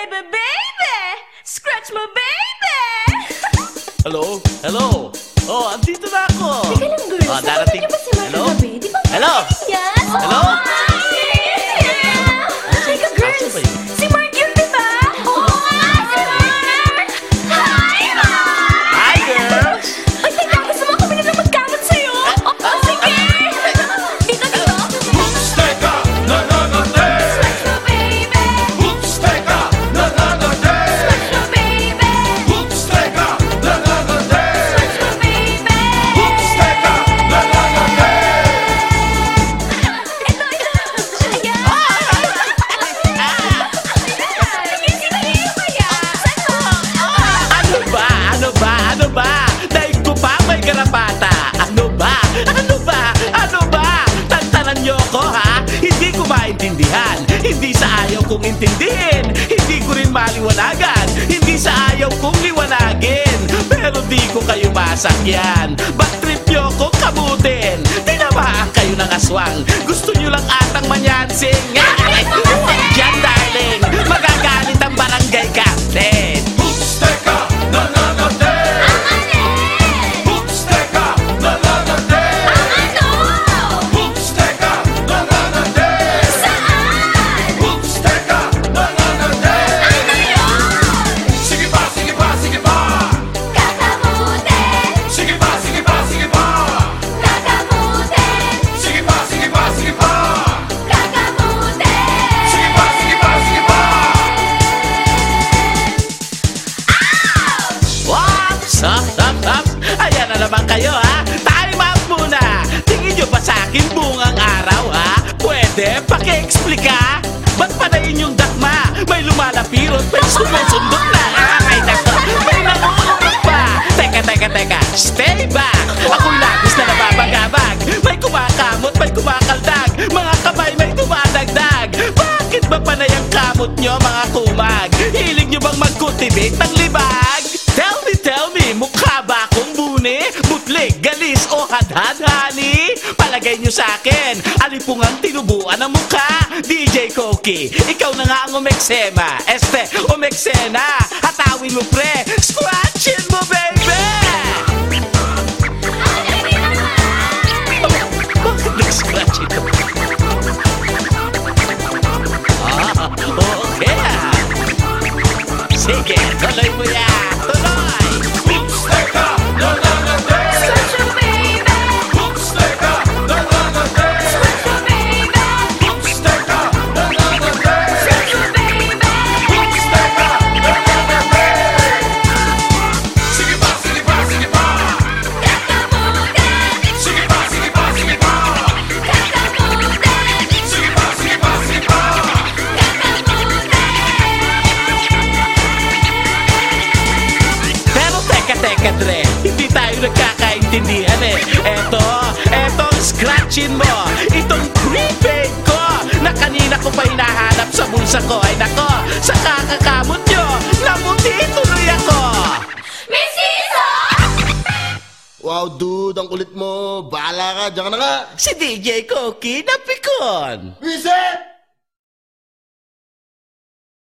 baby, baby! Scratch mo, baby! Hello? Hello? Oh, andito na ako. Teka lang, girls. Darating. Hello? Hello? Yes! Hello? Maintindihan. Hindi sa ayaw kong intindihin. Hindi ko rin maliwanagan. Hindi sa ayaw kong liwanagin. Pero di ko kayo masakyan. Ba't trip niyo ko kamutin? Tinamaan kayo ng aswang. Gusto niyo lang atang manyansing. Huwag Up, up, up? Ayan na naman kayo ha Time out muna Tingin nyo ba sa akin bungang araw ha? Pwede paki-explika? Ba't panayin yung dakma? May lumalapirot, may sumusundot na Ay nako, may nangungulog pa Teka, teka, teka, stay back Ako'y labis na nababagabag May kumakamot, may kumakaldag Mga kamay may dumadagdag Bakit ba panay ang kamot nyo mga kumag? Hilig nyo bang magkultivate ng libag? Buni? Butlig, galis o hadhad-hani? Palagay nyo sa akin, alipungang tinubuan ang mukha DJ Koki, ikaw na nga ang umeksema Este, umeksena Hatawin mo pre, scratchin mo baby! Ah, okay. Sige, tuloy mo yan. Teka, Dre. Hindi tayo nagkakaintindihan eh. Eto, etong scratchin mo. Itong prepaid ko na kanina ko pa hinahanap sa bulsa ko. Ay nako, sa kakakamot nyo, namuti tuloy ako. Wow, dude, ang kulit mo. Bahala ka, diyan ka na nga. Si DJ Koki napikon. Vincent!